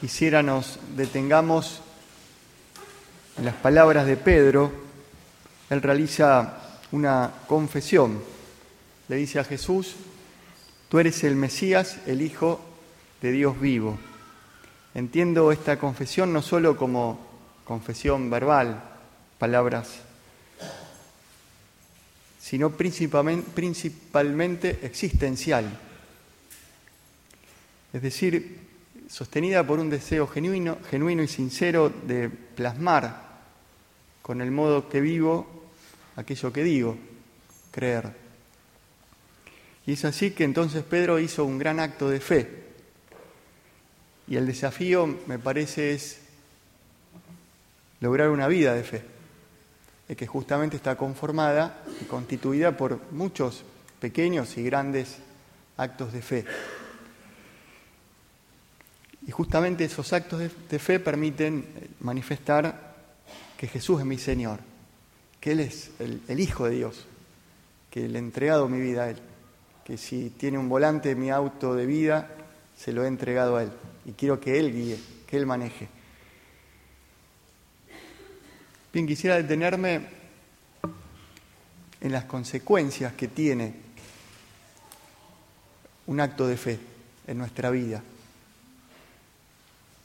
quisiera nos detengamos en las palabras de Pedro. Él realiza una confesión. Le dice a Jesús, tú eres el Mesías, el Hijo de Dios vivo. Entiendo esta confesión no solo como confesión verbal, palabras, sino principalmente existencial. Es decir, sostenida por un deseo genuino, genuino y sincero de plasmar con el modo que vivo aquello que digo, creer. Y es así que entonces Pedro hizo un gran acto de fe. Y el desafío, me parece, es lograr una vida de fe, eh, que justamente está conformada y constituida por muchos pequeños y grandes actos de fe justamente esos actos de, fe permiten eh, manifestar que Jesús es mi Señor, que Él es el, el Hijo de Dios, que le he entregado mi vida a Él, que si tiene un volante mi auto de vida, se lo he entregado a Él y quiero que Él guíe, que Él maneje. Bien, quisiera detenerme en las consecuencias que tiene un acto de fe en nuestra vida.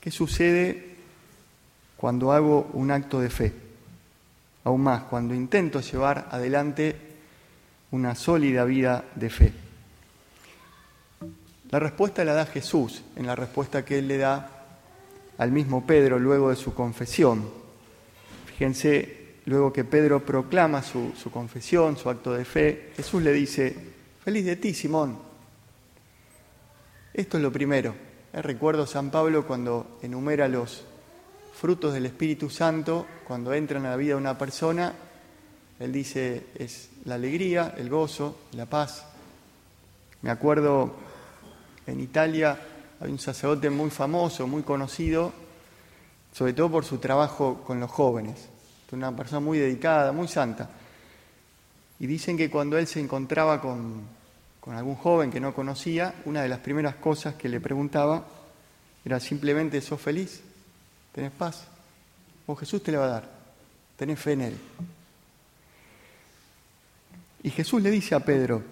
¿Qué sucede cuando hago un acto de fe? Aún más, cuando intento llevar adelante una sólida vida de fe. La respuesta la da Jesús en la respuesta que él le da al mismo Pedro luego de su confesión. Fíjense, luego que Pedro proclama su, su confesión, su acto de fe, Jesús le dice, feliz de ti, Simón. Esto es lo primero. Recuerdo San Pablo cuando enumera los frutos del Espíritu Santo, cuando entran a la vida de una persona, él dice es la alegría, el gozo, la paz. Me acuerdo en Italia hay un sacerdote muy famoso, muy conocido, sobre todo por su trabajo con los jóvenes. Una persona muy dedicada, muy santa. Y dicen que cuando él se encontraba con con algún joven que no conocía, una de las primeras cosas que le preguntaba era simplemente, ¿sos feliz? ¿Tenés paz? O Jesús te la va a dar, tenés fe en Él. Y Jesús le dice a Pedro,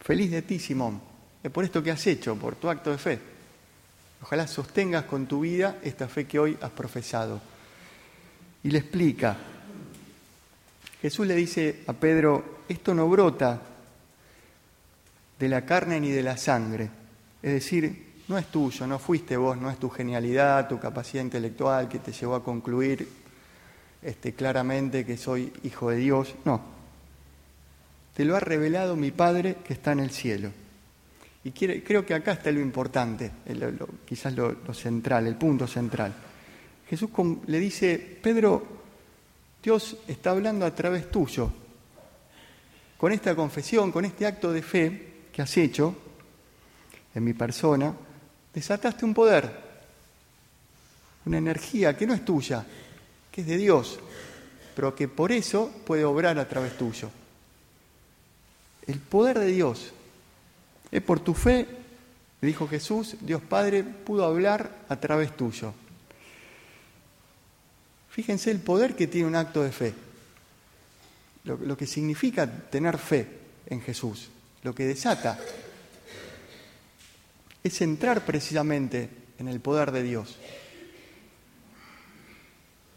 feliz de ti, Simón, es por esto que has hecho, por tu acto de fe. Ojalá sostengas con tu vida esta fe que hoy has profesado. Y le explica, Jesús le dice a Pedro, esto no brota de la carne ni de la sangre. Es decir, no es tuyo, no fuiste vos, no es tu genialidad, tu capacidad intelectual que te llevó a concluir este, claramente que soy hijo de Dios. No. Te lo ha revelado mi Padre que está en el cielo. Y creo que acá está lo importante, lo, quizás lo, central, el punto central. Jesús le dice, Pedro, Dios está hablando a través tuyo. Con esta confesión, con este acto de fe, que has hecho en mi persona, desataste un poder, una energía que no es tuya, que es de Dios, pero que por eso puede obrar a través tuyo. El poder de Dios es por tu fe, dijo Jesús, Dios Padre pudo hablar a través tuyo. Fíjense el poder que tiene un acto de fe, lo que significa tener fe en Jesús lo que desata es entrar precisamente en el poder de Dios.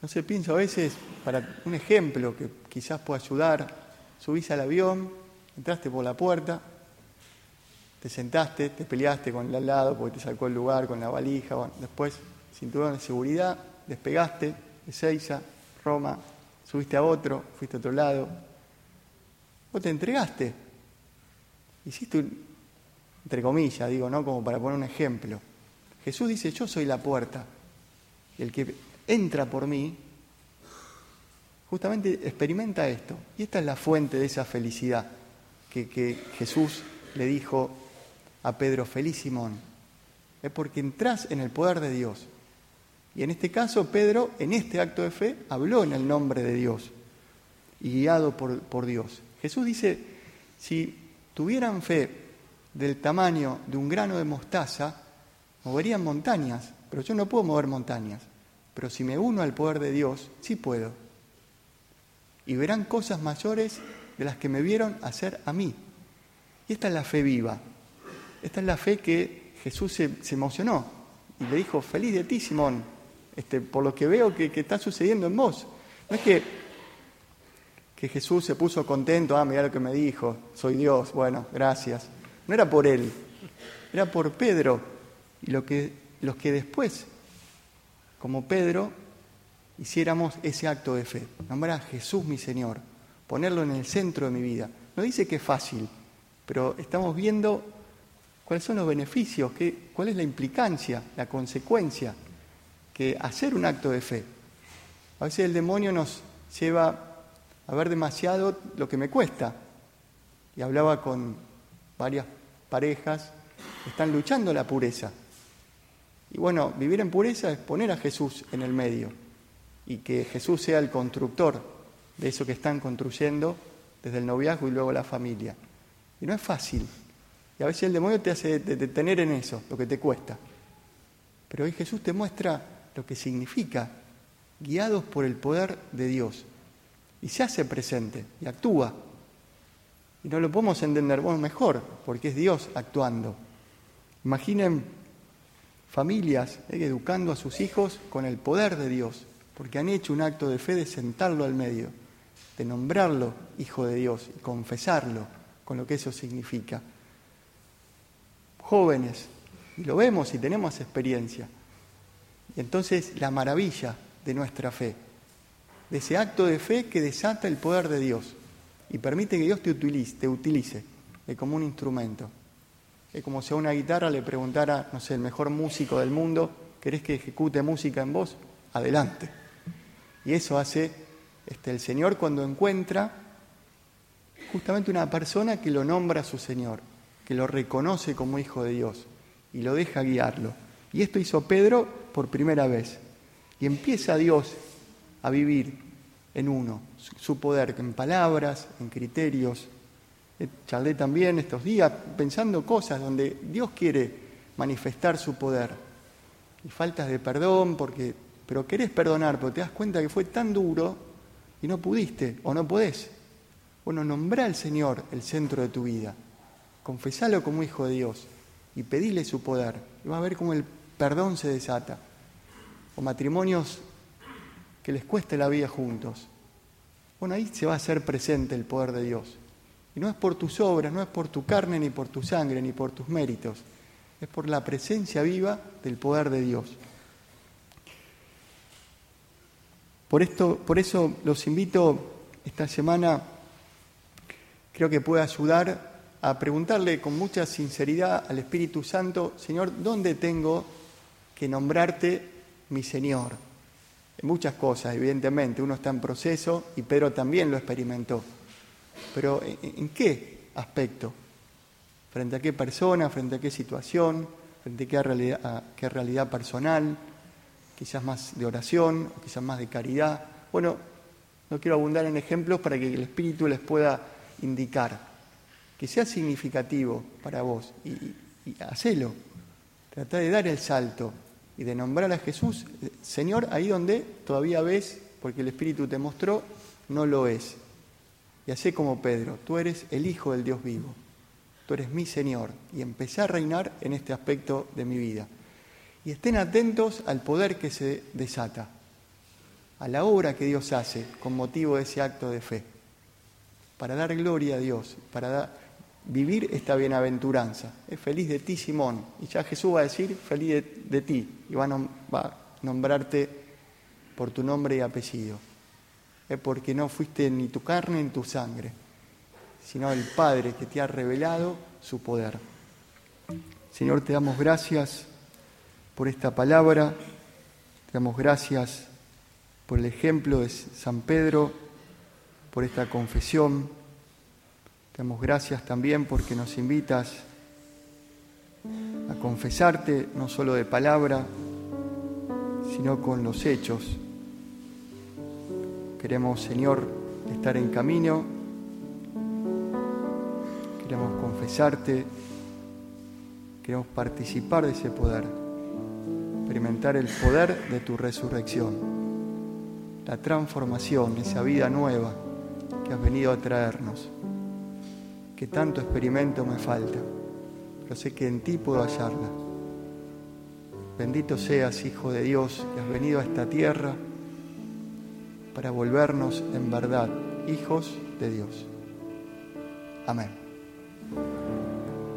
No sé, pienso a veces, para un ejemplo que quizás pueda ayudar, subís al avión, entraste por la puerta, te sentaste, te peleaste con el al lado porque te sacó el lugar con la valija, bueno, después cinturón de seguridad, despegaste, Ezeiza, Roma, subiste a otro, fuiste a otro lado, vos te entregaste Hiciste entre comillas, digo, ¿no? Como para poner un ejemplo. Jesús dice, yo soy la puerta. El que entra por mí, justamente experimenta esto. Y esta es la fuente de esa felicidad que, que Jesús le dijo a Pedro, feliz Simón. Es porque entras en el poder de Dios. Y en este caso, Pedro, en este acto de fe, habló en el nombre de Dios y guiado por, por Dios. Jesús dice, si tuvieran fe del tamaño de un grano de mostaza, moverían montañas, pero yo no puedo mover montañas. Pero si me uno al poder de Dios, sí puedo. Y verán cosas mayores de las que me vieron hacer a mí. Y esta es la fe viva. Esta es la fe que Jesús se, emocionó y le dijo, feliz de ti, Simón, este, por lo que veo que, que está sucediendo en vos. No es que que Jesús se puso contento, ah, mira lo que me dijo, soy Dios, bueno, gracias. No era por él, era por Pedro y lo que, los que después, como Pedro, hiciéramos ese acto de fe. Nombrar a Jesús mi Señor, ponerlo en el centro de mi vida. No dice que es fácil, pero estamos viendo cuáles son los beneficios, qué, cuál es la implicancia, la consecuencia que hacer un acto de fe. A veces el demonio nos lleva a ver demasiado lo que me cuesta. Y hablaba con varias parejas que están luchando la pureza. Y bueno, vivir en pureza es poner a Jesús en el medio y que Jesús sea el constructor de eso que están construyendo desde el noviazgo y luego la familia. Y no es fácil. Y a veces el demonio te hace detener en eso, lo que te cuesta. Pero hoy Jesús te muestra lo que significa, guiados por el poder de Dios y se hace presente y actúa. Y no lo podemos entender mejor, porque es Dios actuando. Imaginen familias eh, educando a sus hijos con el poder de Dios, porque han hecho un acto de fe de sentarlo al medio, de nombrarlo hijo de Dios y confesarlo con lo que eso significa. Jóvenes, y lo vemos y tenemos experiencia. Y entonces la maravilla de nuestra fe de ese acto de fe que desata el poder de Dios y permite que Dios te utilice, te utilice eh, como un instrumento. Es como si a una guitarra le preguntara, no sé, el mejor músico del mundo, ¿querés que ejecute música en vos? Adelante. Y eso hace este, el Señor cuando encuentra justamente una persona que lo nombra a su Señor, que lo reconoce como hijo de Dios y lo deja guiarlo. Y esto hizo Pedro por primera vez. Y empieza Dios a vivir en uno, su poder en palabras, en criterios. Eh, charlé también estos días pensando cosas donde Dios quiere manifestar su poder. Y faltas de perdón, porque, pero querés perdonar, pero te das cuenta que fue tan duro y no pudiste o no podés. Bueno, nombrá al Señor el centro de tu vida. Confesalo como hijo de Dios y pedile su poder. Y vas a ver cómo el perdón se desata. O matrimonios que les cueste la vida juntos. Bueno, ahí se va a hacer presente el poder de Dios. Y no es por tus obras, no es por tu carne, ni por tu sangre, ni por tus méritos. Es por la presencia viva del poder de Dios. Por, esto, por eso los invito esta semana, creo que puede ayudar a preguntarle con mucha sinceridad al Espíritu Santo, Señor, ¿dónde tengo que nombrarte mi Señor? muchas cosas, evidentemente. Uno está en proceso y Pedro también lo experimentó. Pero ¿en qué aspecto? ¿Frente a qué persona? ¿Frente a qué situación? ¿Frente a qué realidad, qué realidad personal? Quizás más de oración, quizás más de caridad. Bueno, no quiero abundar en ejemplos para que el Espíritu les pueda indicar. Que sea significativo para vos y, y, y hacelo. Trata de dar el salto y de nombrar a Jesús, Señor, ahí donde todavía ves, porque el Espíritu te mostró, no lo es. Y así como Pedro, tú eres el Hijo del Dios vivo, tú eres mi Señor, y empecé a reinar en este aspecto de mi vida. Y estén atentos al poder que se desata, a la obra que Dios hace con motivo de ese acto de fe, para dar gloria a Dios, para dar vivir esta bienaventuranza. Es feliz de ti, Simón. Y ya Jesús va a decir, feliz de, ti. Y va a, nombrarte por tu nombre y apellido. Es porque no fuiste ni tu carne ni tu sangre, sino el Padre que te ha revelado su poder. Señor, te damos gracias por esta palabra. Te damos gracias por el ejemplo de San Pedro, por esta confesión damos gracias también porque nos invitas a confesarte no solo de palabra, sino con los hechos. Queremos, Señor, estar en camino. Queremos confesarte. Queremos participar de ese poder. Experimentar el poder de tu resurrección. La transformación, esa vida nueva que has venido a traernos que tanto experimento me falta, pero sé que en ti puedo hallarla. Bendito seas, Hijo de Dios, que has venido a esta tierra para volvernos en verdad hijos de Dios. Amén.